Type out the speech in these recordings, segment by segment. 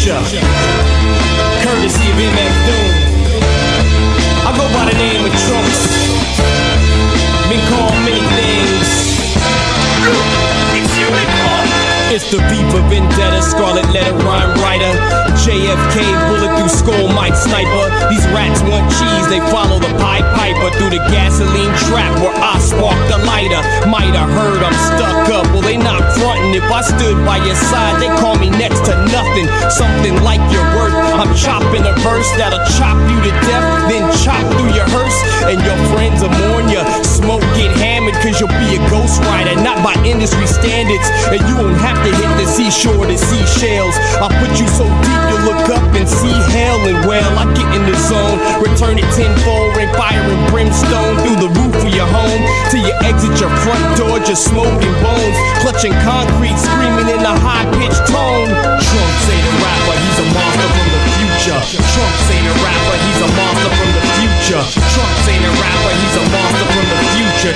future. Courtesy of M. Doom. I go by the name of Trunks. Been called many things. It's the beeper, vendetta, scarlet letter rhyme writer. JFK bullet through skull, Mike sniper. These rats want cheese, they follow the Pied Piper through the gasoline trap where I spark the lighter. Might have heard I'm stuck up, well they not frontin'. If I stood by your side, they call I'm chopping a verse that'll chop you to death, then chop through your hearse. And your friends will mourn you. Smoke get hammered, cause you'll be a ghostwriter, not by industry standards. And you won't have to hit the seashore to see shells. I'll put you so deep, you look up and see hell. And well, I get in the zone, return it tenfold, ring fire and brimstone through the roof of your home. Till you exit your front door, just smoking bones, clutching concrete, screaming in a high pitched tone.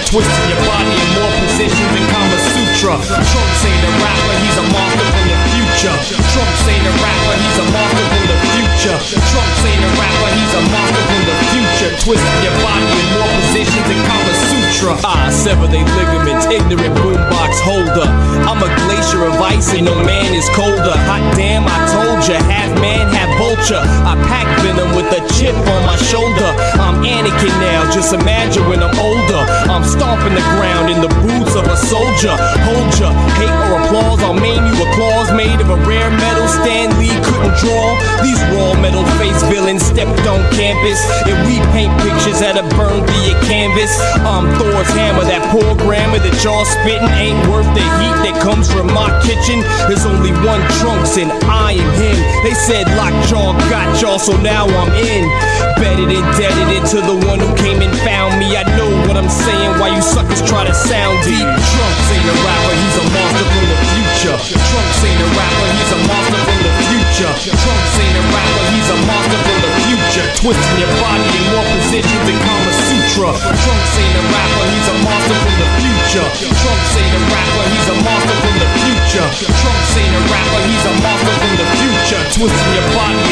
Twisting your body in more positions than Kama Sutra. Trunks ain't a rapper, he's a monster from the future. Trunks ain't a rapper, he's a monster from the future. Trunks ain't a rapper, he's a monster from the future. Twisting your body in more positions than Kama Sutra. I sever they ligaments, ignorant boombox holder. I'm a glacier of ice, and no man is colder. Hot damn, I told ya, half man, half vulture. I pack venom with a chip on my shoulder. I'm Anakin now, just imagine when I'm older. I'm stomping the ground in the boots of a soldier. Hold ya, hate or applause, I'll maim you with claws made of a rare metal Stan Lee couldn't draw. These raw metal face villains stepped on campus, and we paint pictures that are burned your canvas. I'm Thor's hammer, that poor grammar that y'all spitting ain't worth the heat that comes from my kitchen. There's only one Trunks, and I am him. They said lock lockjaw got y'all, so now I'm in. Bedded indebted into the one who came and found me. I know what I'm saying, why you suckers try to sound deep. Trunks ain't a rapper, he's a monster from the future. Trunks ain't a rapper, he's a monster from the future. Trunks ain't a rapper, he's a monster from the future. Twisting your body in more positions than Kama Sutra. Trunks ain't a rapper, he's a monster from the future. Trunks ain't a rapper, he's a monster from the future. Trunks ain't a rapper, he's a monster from the future. Twisting your body